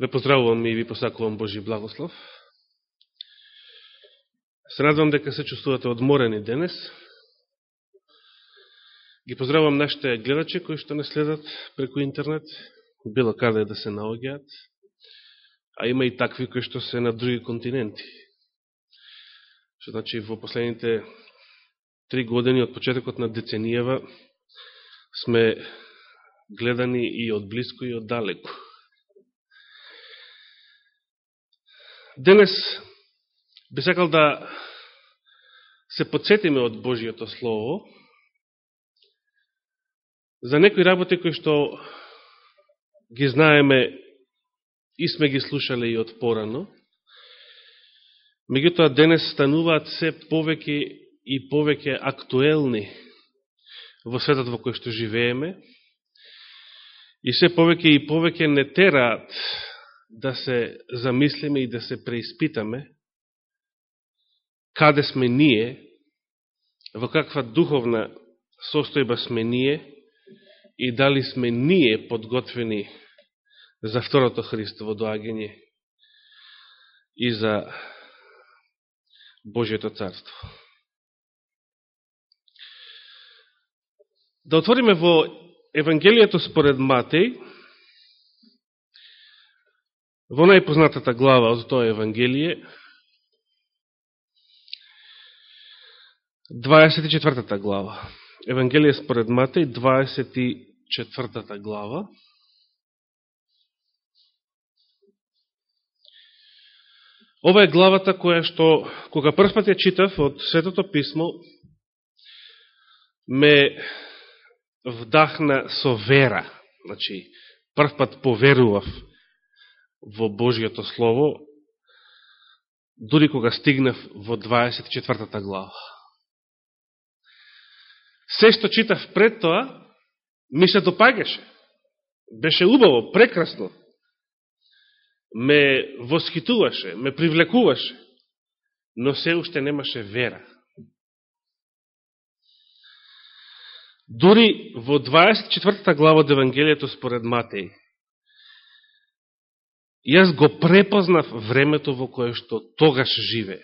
Ве поздравувам и ви посакувам Божи благослов. Се радвам дека се чувствувате одморени денес. Ги поздравувам нашите гледачи кои што не следат преку интернет, било каде да се наогиат, а има и такви кои што се на други континенти. Што значи во последните три години од почетокот на деценијава сме гледани и од близко и од далеко. Денес би сакал да се подсетиме од Божијото Слово за некои работи кои што ги знаеме и сме ги слушале и од порано, меѓутоа денес стануваат се повеќе и повеќе актуелни во светот во кој што живееме и се повеќе и повеќе не тераат да се замислиме и да се преиспитаме каде сме ние, во каква духовна состојба сме ние и дали сме ние подготвени за второто Христово доагање и за Божието царство. Да отвориме во Евангелието според Матеј, Во најпознатата глава од тоа Евангелие, 24 глава. Евангелие според Матеј, 24 глава. Ова е главата која што, кога првпат ја читав од Светото Писмо, ме вдахна со вера. Значи, првпат поверував во Божијото Слово, дури кога стигнав во 24 глава. Се што читав пред тоа, ми се допагаше. Беше убаво, прекрасно. Ме восхитуваше, ме привлекуваше, но се уште немаше вера. Дури во 24 глава од Евангелието според Матеј, Јас го препознав времето во кое што тогаш живе.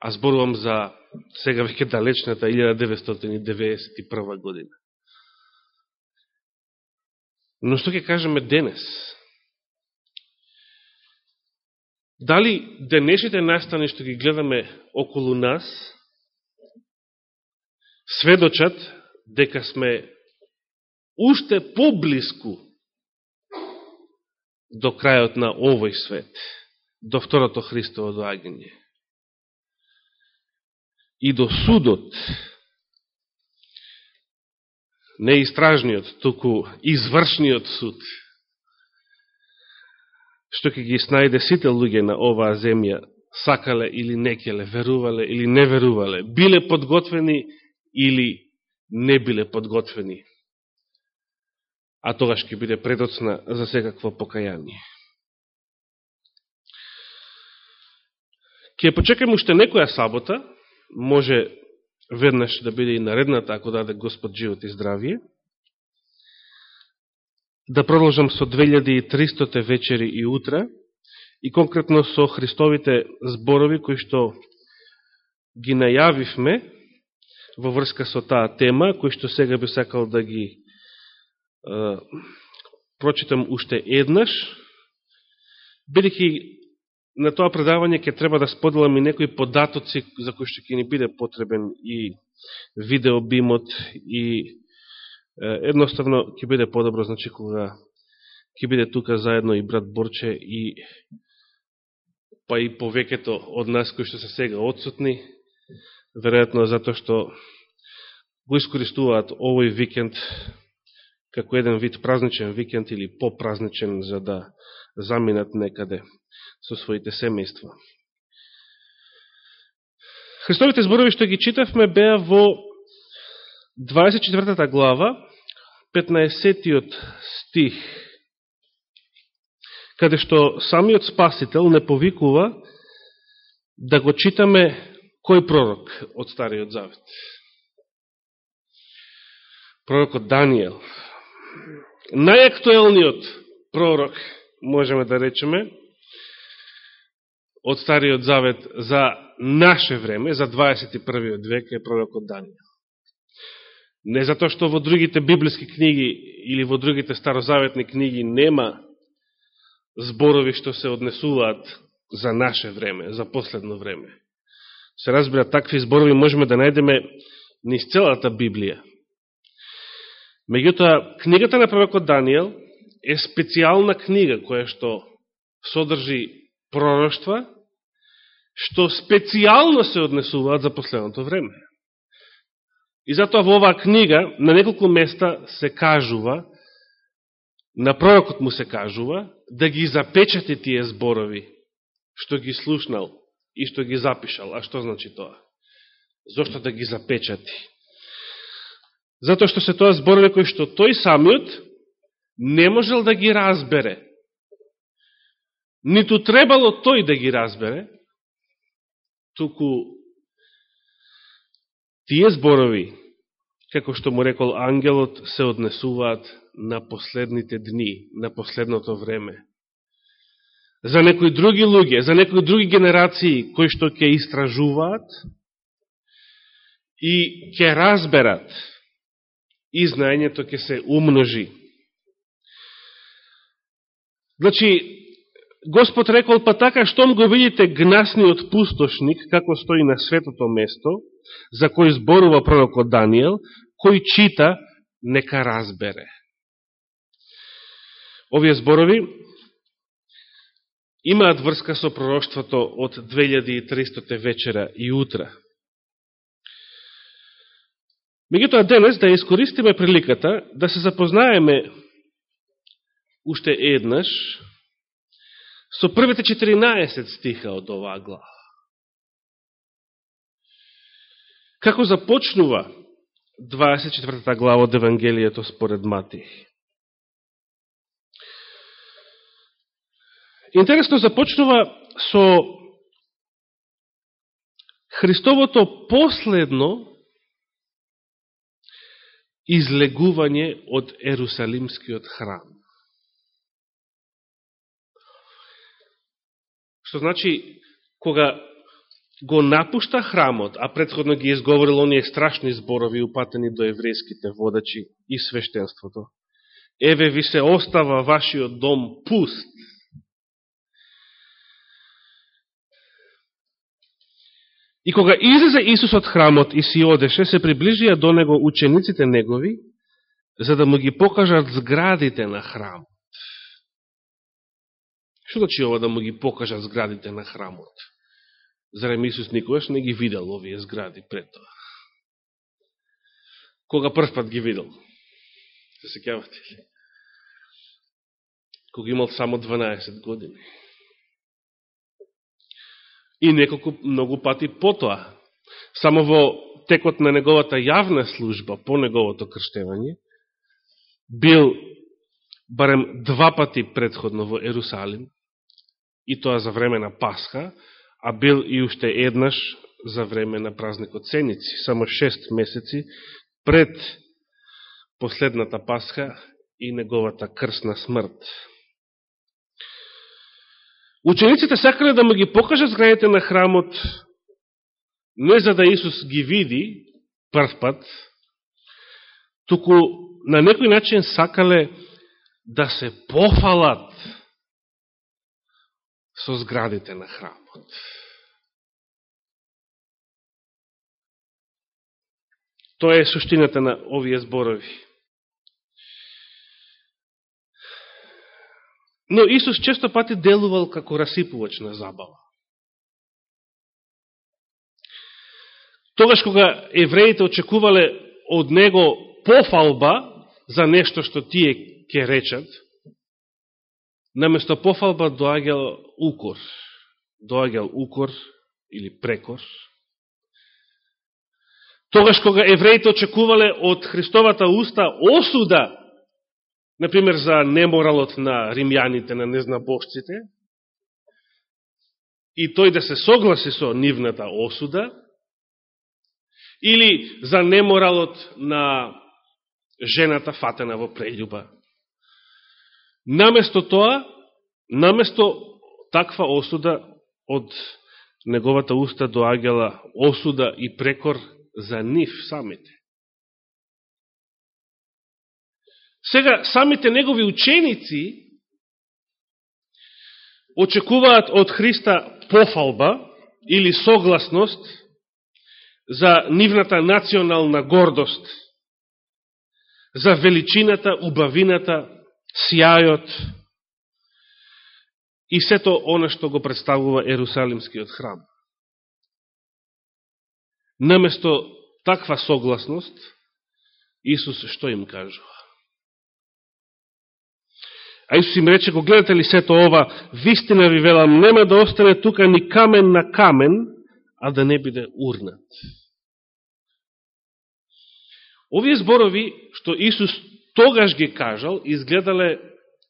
А зборувам за сега веќе далечната 1991 година. Но што ќе кажеме денес? Дали денешните настани што ги гледаме околу нас сведочат дека сме уште поблиску до крајот на овој свет, до второто Христово доагање. И до судот, не истражниот, туку извршниот суд, што ќе ги снајде сите луѓе на оваа земја, сакале или некеле, верувале или не верувале, биле подготвени или не биле подготвени а тогаш ќе биде предоцна за секакво покаяние. Ке почекаме уште некоја сабота, може веднаш да биде и наредната, ако даде Господ живот и здравие, да продолжам со 2300 вечери и утра, и конкретно со Христовите зборови кои што ги најавивме во врска со таа тема, кои што сега би сакал да ги прочитам уште еднаш, бидеќи на тоа предавање ќе треба да споделам и некои податоци за кои што ќе ни биде потребен и видеобимот и едноставно ќе биде подобро, значи кога ќе биде тука заедно и брат Борче и па и повеќето од нас кои што се сега отсутни, веројатно затоа што го искористуваат овој викенд како еден вид празничен викенд или попразничен за да заминат некаде со своите семејства. Христовите зборови што ги читавме беа во 24 глава, 15 стих, каде што самиот Спасител не повикува да го читаме кој пророк од Стариот Завет. Пророкот Данијел, најактуелниот пророк, можеме да речеме, од Стариот Завет за наше време, за 21. век е пророкот Данијел. Не затоа што во другите библиски книги или во другите старозаветни книги нема зборови што се однесуваат за наше време, за последно време. Се разбира, такви зборови можеме да најдеме низ целата Библија. Меѓутоа, книгата на пророкот Данијел е специјална книга која што содржи пророќства, што специјално се однесуваат за последното време. И затоа во оваа книга на неколку места се кажува, на пророкот му се кажува, да ги запечати тие зборови, што ги слушнал и што ги запишал. А што значи тоа? Зошто да ги запечати? Затоа што се тоа зборови кои што тој самиот не можел да ги разбере ниту требало тој да ги разбере, туку тие зборови, како што му рекол ангелот, се однесуваат на последните дни, на последното време. За некои други луѓе, за некои други генерации кои што ќе истражуваат и ќе разберат и знаењето ќе се умножи. Значи, Господ рекол, па така, штом го видите гнасниот пустошник, како стои на светото место, за кој зборува пророкот Данијел, кој чита, нека разбере. Овие зборови имаат врска со пророќството од 2300 вечера и утра. Меѓутоа денес да искористиме приликата да се запознаеме уште еднаш со првите 14 стиха од оваа глава. Како започнува 24 глава од Евангелието според Матих? Интересно започнува со Христовото последно излегување од Ерусалимскиот храм. Што значи, кога го напушта храмот, а предходно ги изговорил оние страшни зборови упатени до еврејските водачи и свештенството. Еве ви се остава вашиот дом пуст. И кога излезе Исус од храмот и си одеше, се приближија до него учениците негови, за да му ги покажат зградите на храмот. Што значи ова да му ги покажат зградите на храмот? Зарем Исус никогаш не ги видел овие згради пред тоа? Кога прв пат ги видел? Се секјавате ли? Кога имал само 12 години. И неколку многу пати потоа. Само во текот на неговата јавна служба по неговото крштевање, бил барем два пати предходно во Ерусалим, и тоа за време на Пасха, а бил и уште еднаш за време на празникот Сеници, само шест месеци пред последната Пасха и неговата крсна смрт. Учениците сакале да му ги покажат зградите на храмот, не за да Исус ги види прв пат, туку на некој начин сакале да се пофалат со зградите на храмот. Тоа е суштината на овие зборови. Но Исус често пати делувал како расипувач на забава. Тогаш кога евреите очекувале од него пофалба за нешто што тие ќе речат, наместо пофалба доаѓал укор. Доаѓал укор или прекор. Тогаш кога евреите очекувале од Христовата уста осуда, например за неморалот на римјаните, на незнабожците, и тој да се согласи со нивната осуда, или за неморалот на жената фатена во прељуба, Наместо тоа, наместо таква осуда од неговата уста доаѓала осуда и прекор за нив самите. Сега, самите негови ученици очекуваат од Христа пофалба или согласност за нивната национална гордост, за величината, убавината, сјајот и сето оно што го представува Ерусалимскиот храм. Наместо таква согласност, Исус што им кажува? А Исус им рече, го гледате ли сето ова, вистина ви велам, нема да остане тука ни камен на камен, а да не биде урнат. Овие зборови, што Исус тогаш ги кажал, изгледале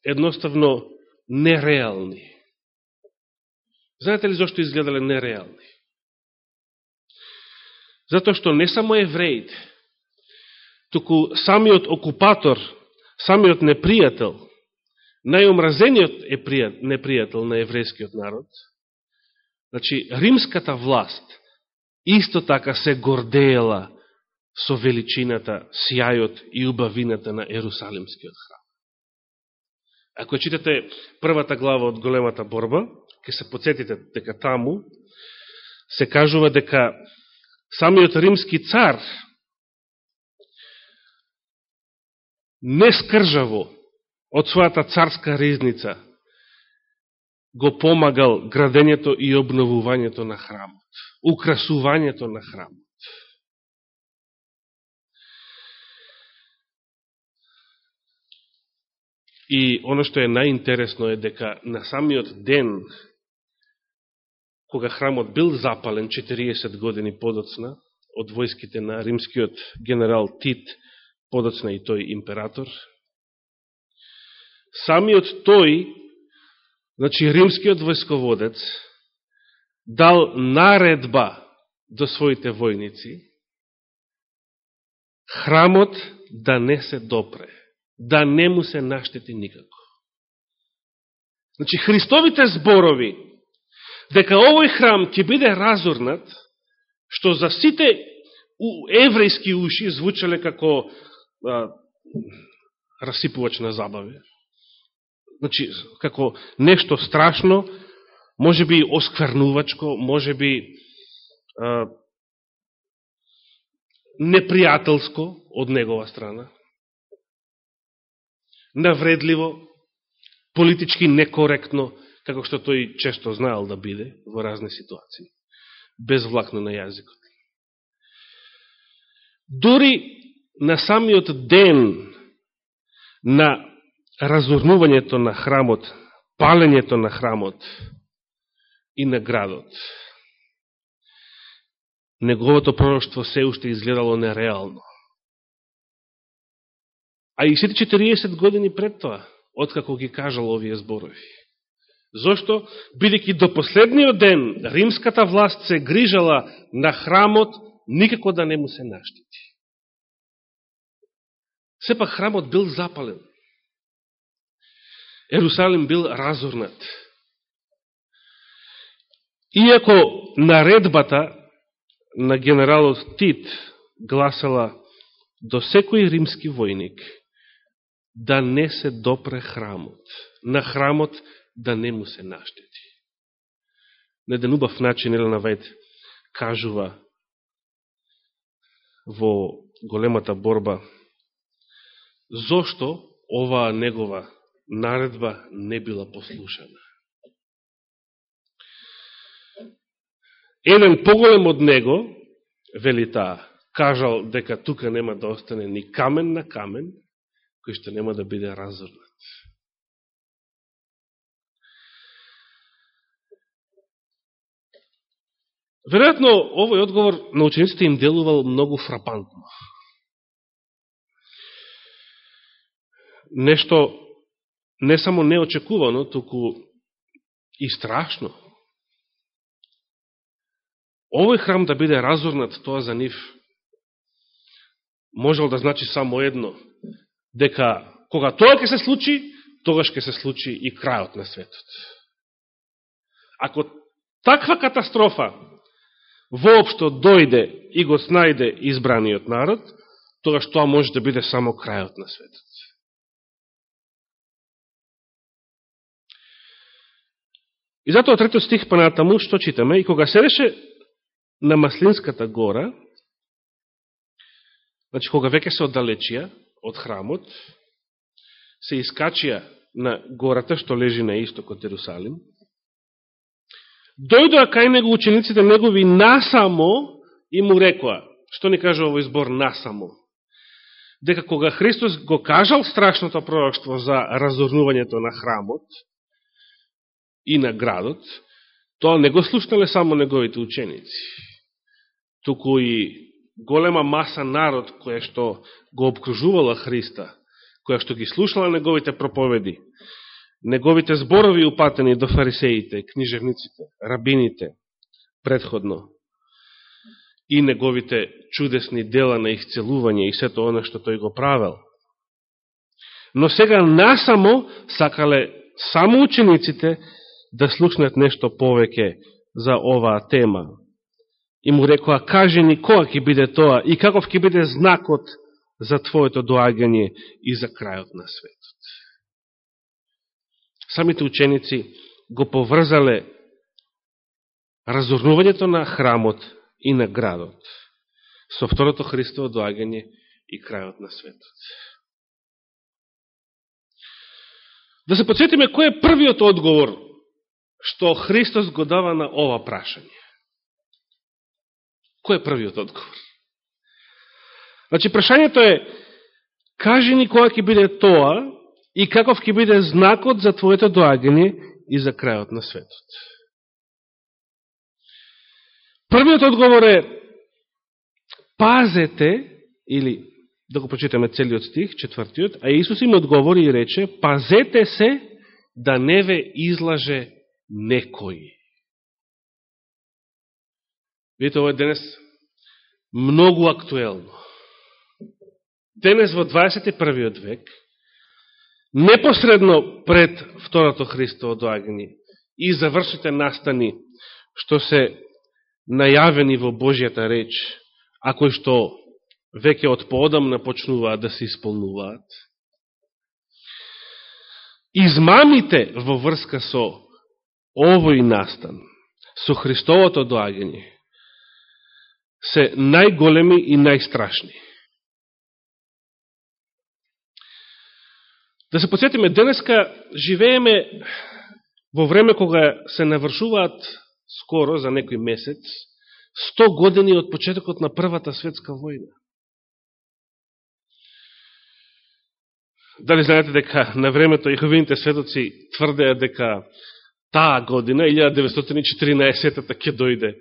едноставно нереални. Знаете ли зашто изгледале нереални? Затоа што не само евреите, туку самиот окупатор, самиот непријател, најомразениот непријател на еврејскиот народ, значи, римската власт исто така се гордеела со величината, сјајот и убавината на Ерусалимскиот храм. Ако читате првата глава од големата борба, ќе се подсетите дека таму се кажува дека самиот римски цар нескржаво од својата царска ризница го помагал градењето и обновувањето на храмот, украсувањето на храмот. И оно што е најинтересно е дека на самиот ден, кога храмот бил запален 40 години подоцна од војските на римскиот генерал Тит, подоцна и тој император, самиот тој, значи римскиот војсководец, дал наредба до своите војници, храмот да не се допре, да не му се наштети никако. Значи, Христовите зборови, дека овој храм ќе биде разорнат, што за сите еврејски уши звучале како а, расипувач на забави, значи, како нешто страшно, може би осквернувачко, може би а, непријателско од негова страна, навредливо, политички некоректно, како што тој често знаел да биде во разни ситуации, безвлакно на јазикот. Дори на самиот ден на разурнувањето на храмот, палењето на храмот и на градот. Неговото пророќство се уште изгледало нереално. А и сите 40 години пред тоа, откако ги кажал овие зборови. Зошто? Бидеќи до последниот ден римската власт се грижала на храмот, никако да не му се наштити. Сепак храмот бил запален. Ерусалим бил разорнат. Иако наредбата на генералот Тит гласала до секој римски војник да не се допре храмот, на храмот да не му се наштети. На еден убав начин Елена Вајд кажува во големата борба зошто оваа негова наредба не била послушана. Еден поголем од него, вели таа, кажал дека тука нема да остане ни камен на камен, кој што нема да биде разорнат. Веројатно, овој одговор на учениците им делувал многу фрапантно. Нешто не само неочекувано, туку и страшно. Овој храм да биде разорнат, тоа за нив можел да значи само едно, дека кога тоа ќе се случи, тогаш ќе се случи и крајот на светот. Ако таква катастрофа воопшто дојде и го снајде избраниот народ, тогаш тоа може да биде само крајот на светот. И затоа третиот стих понатаму што читаме, и кога седеше на Маслинската гора, значи кога веќе се оддалечија од храмот, се искачија на гората што лежи на исток од Јерусалим, дојдоа кај него учениците негови насамо и му рекоа, што ни кажа овој збор насамо, дека кога Христос го кажал страшното пророкство за разорнувањето на храмот и на градот, тоа не го слушнале само неговите ученици, туку и голема маса народ која што го обкружувала Христа, која што ги слушала неговите проповеди, неговите зборови упатени до фарисеите, книжевниците, рабините, предходно, и неговите чудесни дела на исцелување и сето оно што тој го правел. Но сега насамо сакале само учениците да слушнат нешто повеќе за оваа тема. И му рекоа, кажи ни која ќе биде тоа и каков ќе биде знакот за Твоето доагање и за крајот на светот. Самите ученици го поврзале разорнувањето на храмот и на градот со второто Христово доагање и крајот на светот. Да се подсетиме кој е првиот одговор што Христос го дава на ова прашање. Кој е првиот одговор? Значи, прашањето е, кажи ни која ќе биде тоа и каков ќе биде знакот за твоето доагање и за крајот на светот. Првиот одговор е, пазете, или да го прочитаме целиот стих, четвртиот, а Исус им одговори и рече, пазете се да не ве излаже некој. Видите, ово е денес многу актуелно денес во 21. век, непосредно пред Второто Христово доагање и завршите настани што се најавени во Божијата реч, а кои што веќе од поодамна почнуваат да се исполнуваат, измамите во врска со овој настан, со Христовото доагање, се најголеми и најстрашни. Да се подсетиме, денеска живееме во време кога се навршуваат скоро, за некој месец, 100 години од почетокот на Првата светска војна. Дали знаете дека на времето Јеховините светоци тврдеа дека таа година, 1914-та, ќе дојде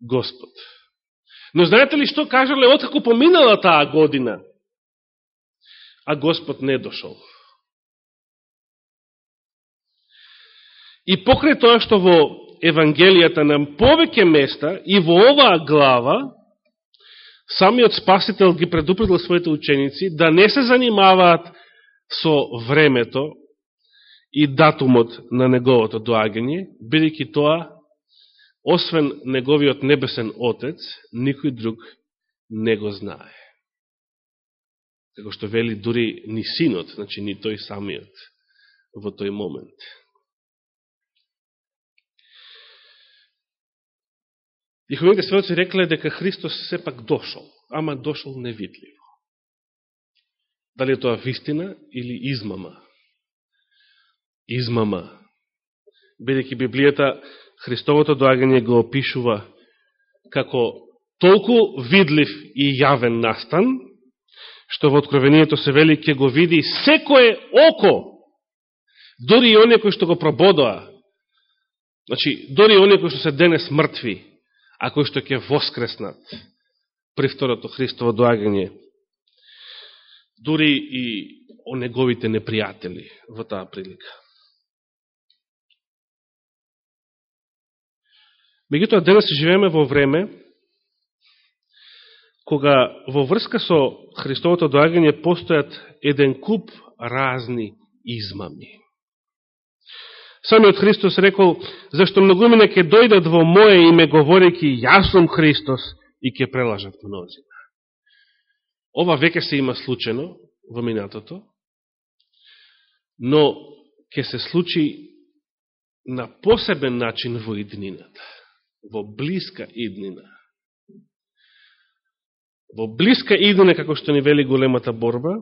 Господ. Но знаете ли што кажале откако поминала таа година, а Господ не дошол? И покрај тоа што во Евангелијата на повеќе места и во оваа глава, самиот Спасител ги предупредил своите ученици да не се занимаваат со времето и датумот на неговото доагање, бидејќи тоа, освен неговиот небесен Отец, никој друг не го знае. Како што вели дури ни синот, значи ни тој самиот во тој момент. Јеховите сведоци рекле дека Христос сепак дошол, ама дошол невидливо. Дали е тоа вистина или измама? Измама. Бидеќи Библијата Христовото доагање го опишува како толку видлив и јавен настан, што во откровението се вели ќе го види секое око, дори и оние кои што го прободоа, значи, дори и оние кои што се денес мртви, а кои што ќе воскреснат при второто Христово доагање, дури и о неговите непријатели во таа прилика. Меѓутоа, денес живееме во време кога во врска со Христовото доагање постојат еден куп разни измами. Самиот Христос рекол, зашто многумина ќе дојдат во моје име говорејќи јас сум Христос и ќе прелажат мнозина. Ова веќе се има случено во минатото, но ќе се случи на посебен начин во иднината, во блиска иднина. Во блиска иднина, како што ни вели големата борба,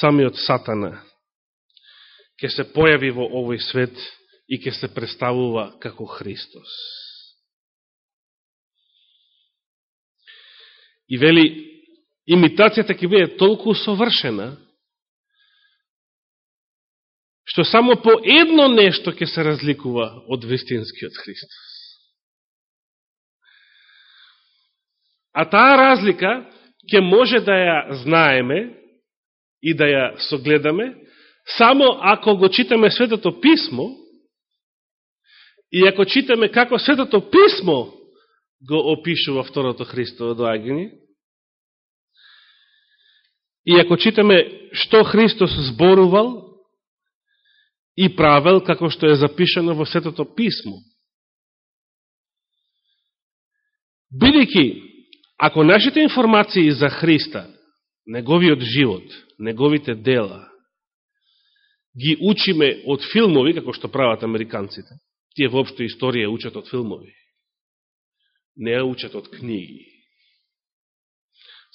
самиот Сатана ќе се појави во овој свет и ќе се представува како Христос. И вели, имитацијата ќе биде толку совршена, што само по едно нешто ќе се разликува од вистинскиот Христос. А таа разлика ќе може да ја знаеме и да ја согледаме само ако го читаме Светото Писмо и ако читаме како Светото Писмо го опишува второто Христово доаѓање и ако читаме што Христос зборувал и правел како што е запишено во Светото Писмо. Бидејќи, ако нашите информации за Христа, неговиот живот, неговите дела, ги учиме од филмови, како што прават американците, тие воопшто историја учат од филмови, не ја учат од книги.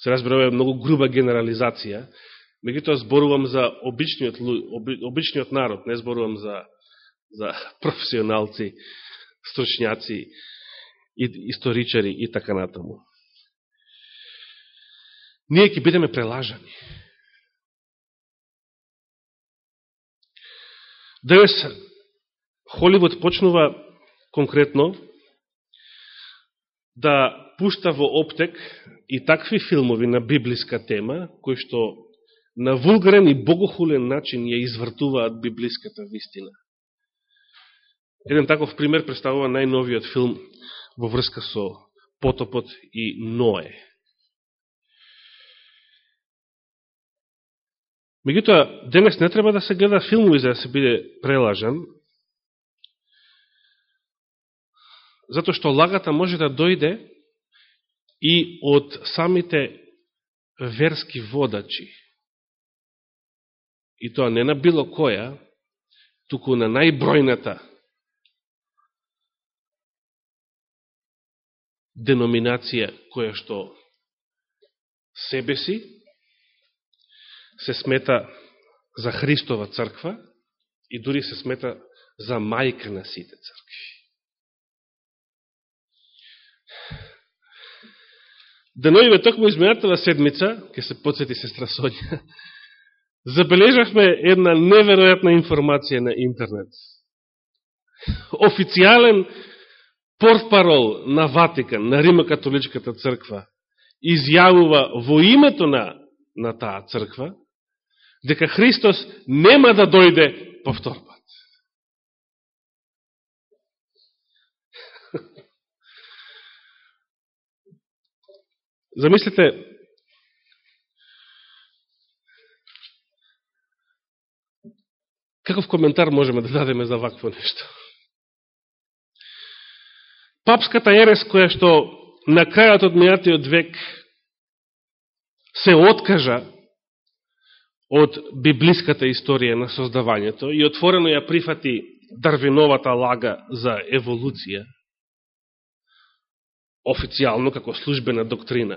Се разбира, е многу груба генерализација, Меѓутоа зборувам за обичниот, обичниот народ, не зборувам за, за професионалци, стручњаци, историчари и така натаму. Ние ќе бидеме прелажани. Денес Холивуд почнува конкретно да пушта во оптек и такви филмови на библиска тема, кои што на вулгарен и богохулен начин ја извртуваат библиската вистина. Еден таков пример представува најновиот филм во врска со потопот и Ное. Меѓутоа, денес не треба да се гледа филмови за да се биде прелажен, затоа што лагата може да дојде и од самите верски водачи, и тоа не на било која, туку на најбројната деноминација која што себе си се смета за Христова црква и дури се смета за мајка на сите цркви. Деноиве токму изменатава седмица, ке се подсети сестра Сонја, забележавме една неверојатна информација на интернет. Официјален портпарол на Ватикан, на Рима-католичката црква, изјавува во името на, на таа црква, дека Христос нема да дојде повтор пат. Замислите, Каков коментар можеме да дадеме за вакво нешто? Папската ерес која што на крајот од мејатиот век се откажа од библиската историја на создавањето и отворено ја прифати Дарвиновата лага за еволуција, официјално како службена доктрина.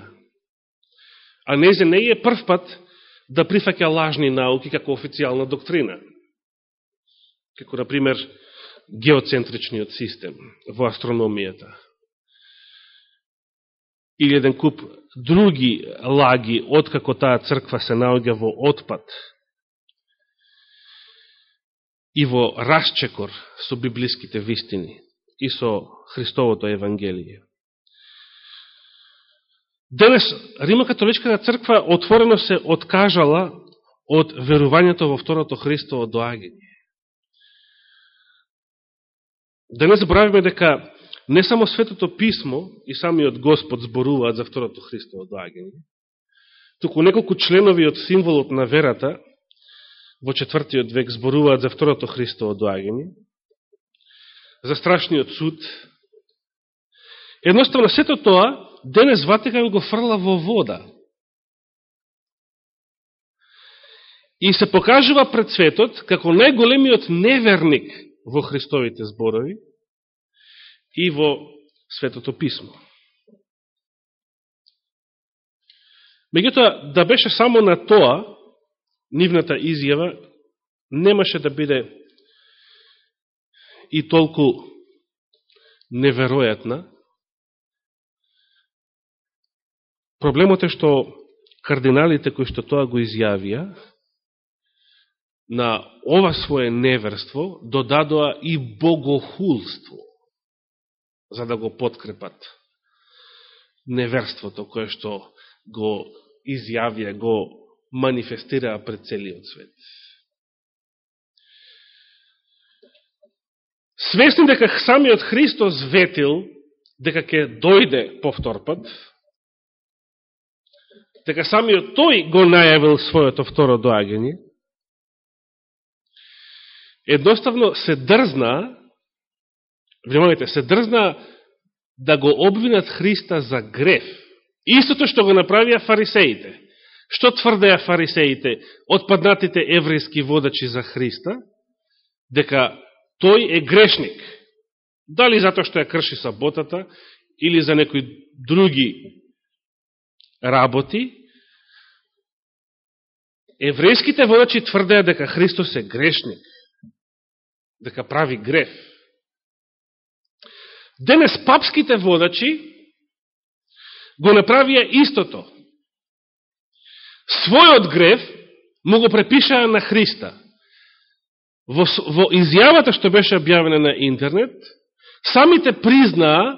А незе не е прв пат да прифаќа лажни науки како официјална доктрина како, например, геоцентричниот систем во астрономијата. Или еден куп други лаги, откако таа црква се наоѓа во отпад и во расчекор со библиските вистини и со Христовото Евангелие. Денес Рима-католичката црква отворено се откажала од верувањето во второто Христово доаѓање. Денес не дека не само Светото Писмо и самиот Господ зборуваат за второто Христово доаѓање, туку неколку членови од символот на верата во четвртиот век зборуваат за второто Христово доаѓање, за страшниот суд. Едноставно, сето тоа, денес Ватикан го фрла во вода. И се покажува пред светот како најголемиот неверник во Христовите зборови и во Светото Писмо. Меѓутоа, да беше само на тоа, нивната изјава немаше да биде и толку неверојатна. Проблемот е што кардиналите кои што тоа го изјавија, на ова своје неверство додадоа и богохулство, за да го подкрепат неверството кое што го изјавија, го манифестираа пред целиот свет. Свесни дека самиот Христос ветил дека ќе дојде повтор пат, дека самиот тој го најавил своето второ доаѓање, едноставно се дрзна, внимавайте, се дрзна да го обвинат Христа за греф. Истото што го направија фарисеите. Што тврдеа фарисеите, отпаднатите еврејски водачи за Христа? Дека тој е грешник. Дали затоа што ја крши саботата, или за некои други работи, еврејските водачи тврдеа дека Христос е грешник, дека прави греф. Денес папските водачи го направија истото. Својот грев му го препишаа на Христа. Во, во изјавата што беше објавена на интернет, самите признаа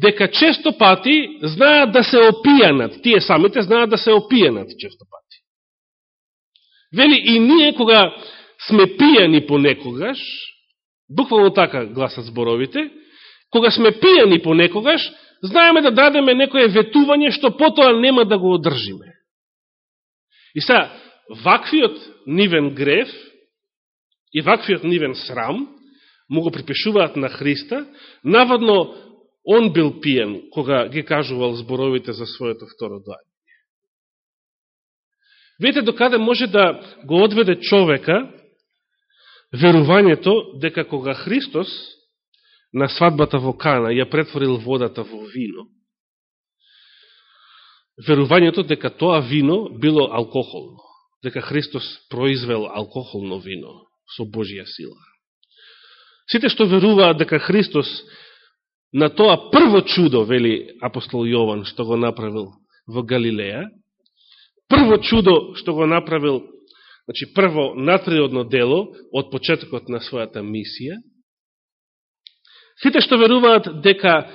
дека често пати знаат да се опијанат. Тие самите знаат да се опијанат често пати. Вели и ние кога сме пијани понекогаш, буквално така гласат зборовите, кога сме пијани понекогаш, знаеме да дадеме некое ветување што потоа нема да го одржиме. И са ваквиот нивен греф и ваквиот нивен срам му го припишуваат на Христа, наводно он бил пиен кога ги кажувал зборовите за своето второ доаѓање. Видите докаде може да го одведе човека верувањето дека кога Христос на свадбата во Кана ја претворил водата во вино, верувањето дека тоа вино било алкохолно, дека Христос произвел алкохолно вино со Божија сила. Сите што веруваат дека Христос на тоа прво чудо, вели апостол Јован, што го направил во Галилеја, прво чудо што го направил, значи прво натриодно дело од почетокот на својата мисија, сите што веруваат дека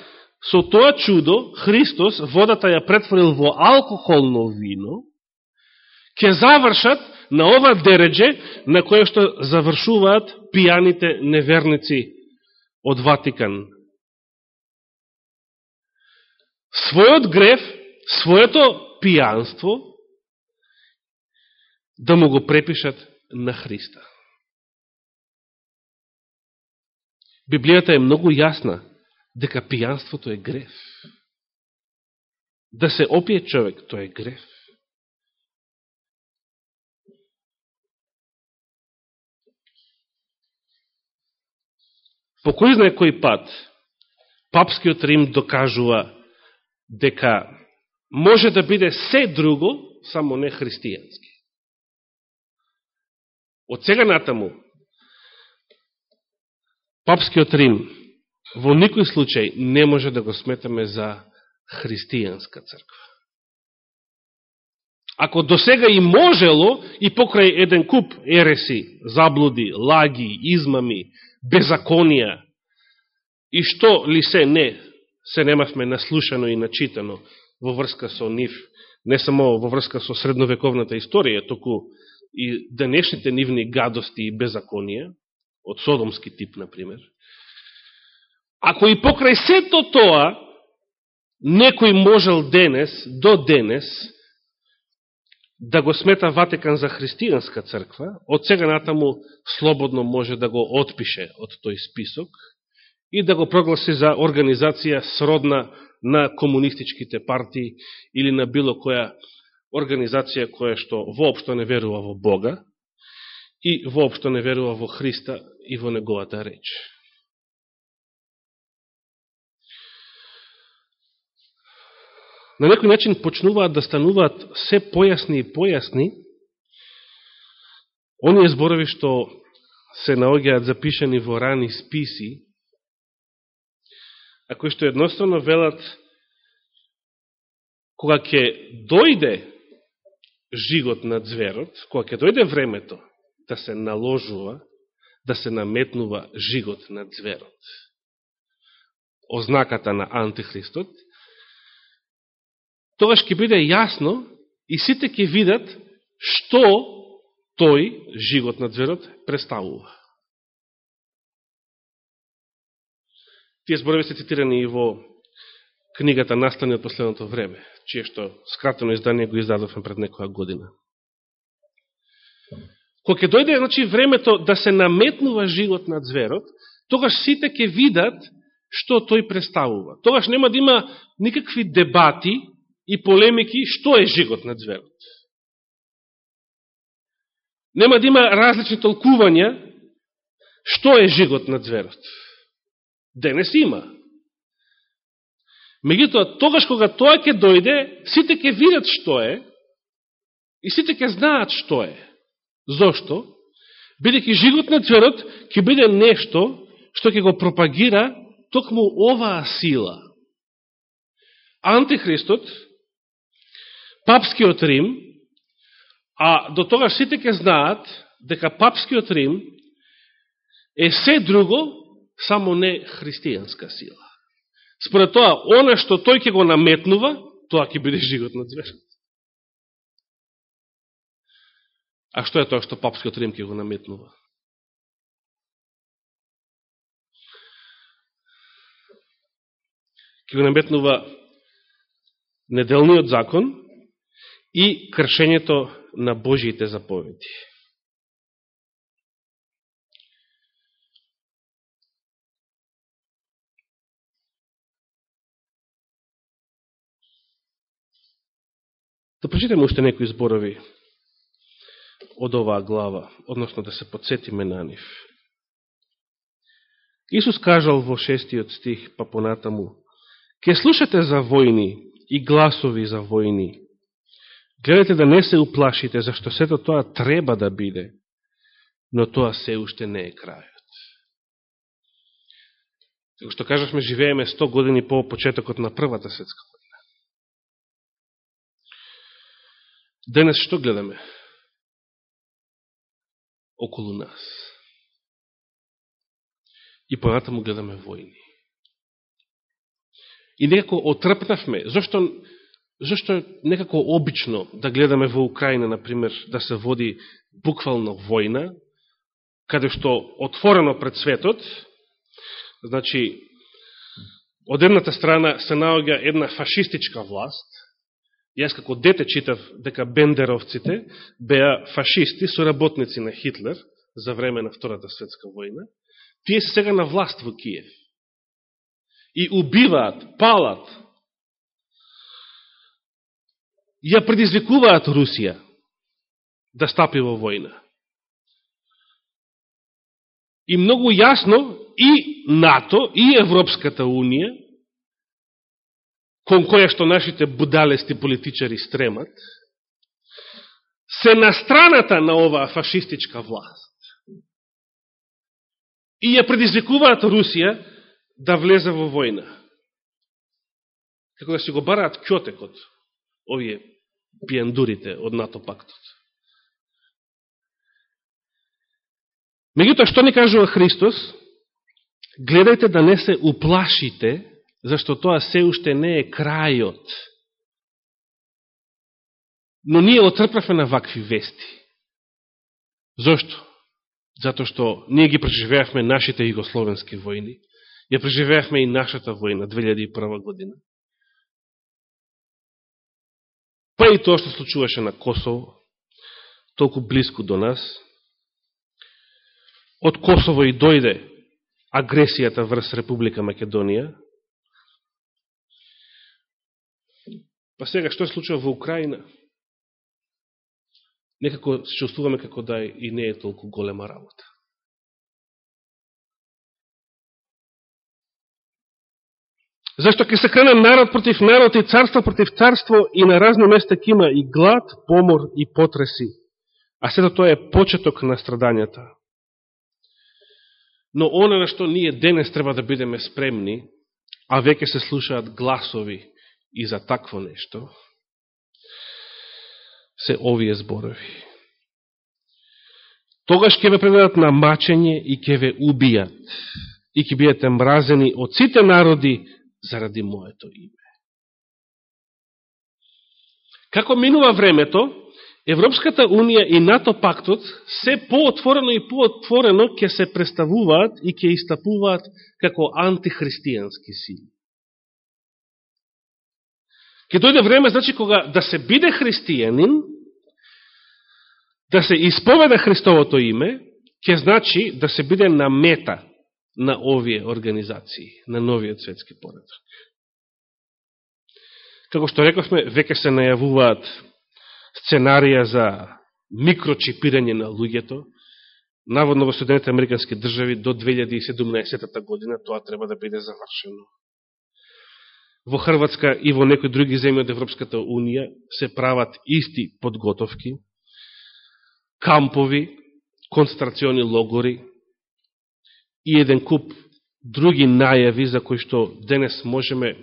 со тоа чудо Христос водата ја претворил во алкохолно вино, ќе завршат на ова дередже на кое што завршуваат пијаните неверници од Ватикан. Својот греф, своето пијанство да му го препишат на Христа. Библијата е многу јасна дека пијанството е греф. Да се опие човек, тоа е греф. По кој знае кој пат, папскиот Рим докажува дека може да биде се друго, само не христијански. Од сега натаму, папскиот Рим во никој случај не може да го сметаме за христијанска црква. Ако до сега и можело, и покрај еден куп ереси, заблуди, лаги, измами, беззаконија, и што ли се не, се немавме наслушано и начитано во врска со нив, не само во врска со средновековната историја, току и денешните нивни гадости и беззаконија, од содомски тип, например, ако и покрај сето тоа, некој можел денес, до денес, да го смета Ватикан за христијанска црква, од сега натаму слободно може да го отпише од тој список и да го прогласи за организација сродна на комунистичките партии или на било која организација која што воопшто не верува во Бога и воопшто не верува во Христа и во Неговата реч. на некој начин почнуваат да стануваат се појасни и појасни оние зборови што се наоѓаат запишани во рани списи, а кои што едноставно велат кога ќе дојде жигот на зверот, кога ќе дојде времето да се наложува, да се наметнува жигот на зверот, ознаката на антихристот, тогаш ќе биде јасно и сите ќе видат што тој жигот на зверот представува. Тие зборови се цитирани и во книгата Настани од последното време, чие што скратено издание го издадовме пред некоја година. Кога ќе дојде значи, времето да се наметнува живот на зверот, тогаш сите ќе видат што тој представува. Тогаш нема да има никакви дебати и полемики што е жигот на зверот. Нема да има различни толкувања што е жигот на зверот. Денес има. Меѓутоа, тогаш кога тоа ќе дојде, сите ќе видат што е и сите ќе знаат што е. Зошто? Бидеќи жигот на зверот ќе биде нешто што ќе го пропагира токму оваа сила. Антихристот папскиот Рим, а до тога сите ќе знаат дека папскиот Рим е се друго, само не христијанска сила. Според тоа, оно што тој ќе го наметнува, тоа ќе биде жигот на зверот. А што е тоа што папскиот Рим ќе го наметнува? Ќе го наметнува неделниот закон, и кршењето на Божиите заповеди. Да прочитаме уште некои зборови од оваа глава, односно да се подсетиме на нив. Исус кажал во шестиот стих, па понатаму, «Ке слушате за војни и гласови за војни, Гледате да не се уплашите, зашто сето тоа треба да биде, но тоа се уште не е крајот. Како што кажавме, живееме 100 години по почетокот на Првата светска војна. Денес што гледаме? Околу нас. И понатаму гледаме војни. И некако отрпнавме. зашто, зашто е некако обично да гледаме во Украина, например, да се води буквално војна, каде што отворено пред светот, значи, од едната страна се наоѓа една фашистичка власт, Јас како дете читав дека бендеровците беа фашисти, соработници на Хитлер за време на Втората светска војна. Тие се сега на власт во Киев. И убиваат, палат ја предизвикуваат Русија да стапи во војна. И многу јасно и НАТО, и Европската Унија, кон која што нашите будалести политичари стремат, се на страната на оваа фашистичка власт. И ја предизвикуваат Русија да влезе во војна. Како да си го бараат кјотекот, овие пијандурите од НАТО пактот. Меѓутоа, што ни кажува Христос? Гледајте да не се уплашите, зашто тоа се уште не е крајот. Но ние отрпавме на вакви вести. Зошто? Зато што ние ги преживеавме нашите југословенски војни, ја преживеавме и нашата војна 2001 година. па и тоа што случуваше на Косово, толку близко до нас. Од Косово и дојде агресијата врз Република Македонија. Па сега, што се случува во Украина? Некако се чувствуваме како да и не е толку голема работа. Зашто ќе се крена народ против народ и царство против царство и на разни места ќе има и глад, помор и потреси. А сето тоа е почеток на страдањата. Но оно на што ние денес треба да бидеме спремни, а веќе се слушаат гласови и за такво нешто, се овие зборови. Тогаш ќе ве предадат на мачење и ќе ве убијат и ќе биете мразени од сите народи заради моето име. Како минува времето, Европската Унија и НАТО пактот се поотворено и поотворено ќе се представуваат и ќе истапуваат како антихристијански сили. Ке дојде време, значи, кога да се биде христијанин, да се исповеда Христовото име, ќе значи да се биде на мета на овие организации, на новиот светски поредок. Како што рековме, веќе се најавуваат сценарија за микрочипирање на луѓето, наводно во Соединените Американски држави до 2017 година тоа треба да биде завршено. Во Хрватска и во некои други земји од Европската Унија се прават исти подготовки, кампови, концентрациони логори, и еден куп други најави за кои што денес можеме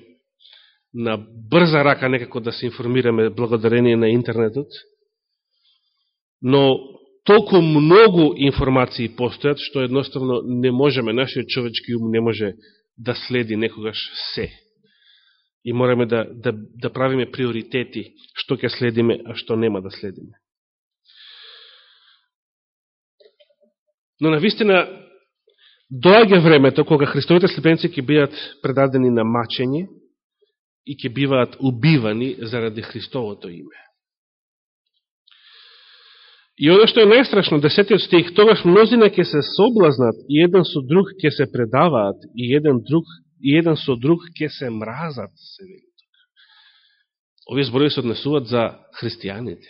на брза рака некако да се информираме благодарение на интернетот, но толку многу информации постојат, што едноставно не можеме, нашиот човечки ум не може да следи некогаш се. И мораме да, да, да правиме приоритети, што ќе следиме, а што нема да следиме. Но на вистина, доаѓа времето кога Христовите слепенци ќе бидат предадени на мачење и ќе биваат убивани заради Христовото име. И оно што е најстрашно, десетиот стих, тогаш мнозина ќе се соблазнат и еден со друг ќе се предаваат и еден, друг, и еден со друг ќе се мразат, се вели Овие зборови се однесуваат за христијаните.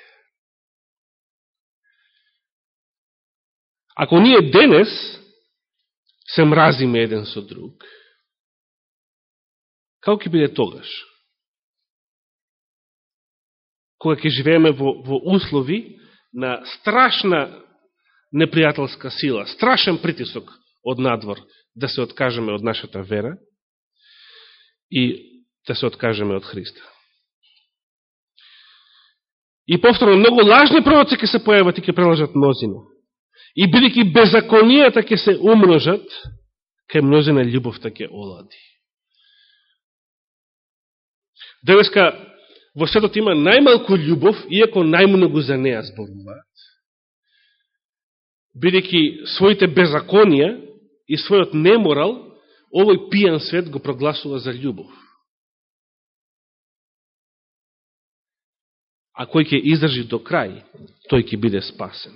Ако ние денес се мразиме еден со друг, како ќе биде тогаш? Кога ќе живееме во, во услови на страшна непријателска сила, страшен притисок од надвор да се откажеме од нашата вера и да се откажеме од Христа. И повторно, многу лажни пророци ќе се појават и ќе прелажат мнозина. И бидеќи беззаконијата ќе се умножат, кај мнозина љубовта ќе олади. Денеска во светот има најмалку љубов, иако најмногу за неа зборуваат. Бидеќи своите беззаконија и својот неморал, овој пијан свет го прогласува за љубов. А кој ќе издржи до крај, тој ќе биде спасен.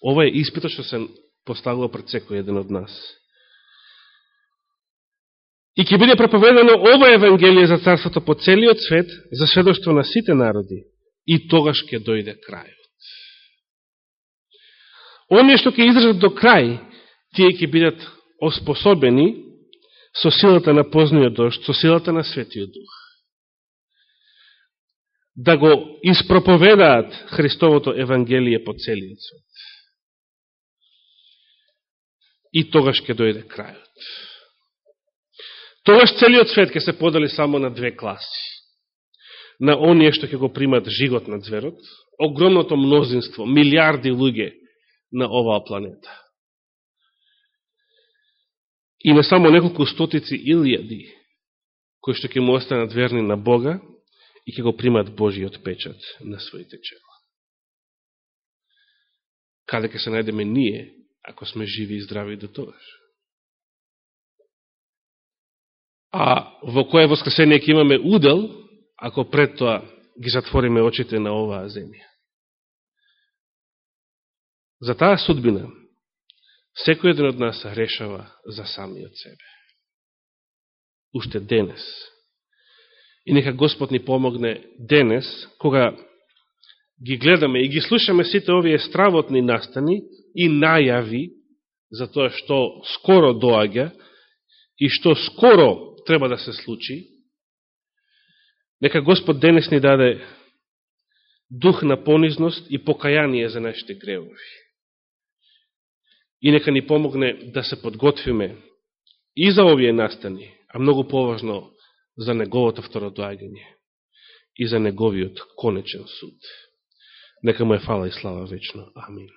Ова е испитот што се поставува пред секој еден од нас. И ќе биде проповедано ова Евангелие за Царството по целиот свет, за сведоштво на сите народи, и тогаш ќе дојде крајот. Оние што ќе издржат до крај, тие ќе бидат оспособени со силата на позниот дошт, со силата на Светиот Дух. Да го испроповедаат Христовото Евангелие по целиот свет и тогаш ќе дојде крајот. Тогаш целиот свет ќе се подели само на две класи. На оние што ќе го примат жигот на зверот, огромното мнозинство, милиарди луѓе на оваа планета. И не само неколку стотици илјади, кои што ќе му останат верни на Бога и ќе го примат Божиот печат на своите чела. Каде ќе се најдеме ние ако сме живи и здрави до тогаш. А во кое воскресение ќе имаме удел, ако пред тоа ги затвориме очите на оваа земја. За таа судбина, секој еден од нас решава за самиот себе. Уште денес. И нека Господ ни помогне денес, кога ги гледаме и ги слушаме сите овие стравотни настани и најави за тоа што скоро доаѓа и што скоро треба да се случи, нека Господ денес ни даде дух на понизност и покаяние за нашите гревови. И нека ни помогне да се подготвиме и за овие настани, а многу поважно за неговото второ доаѓање и за неговиот конечен суд. Нека му е фала и слава вечно. Амин.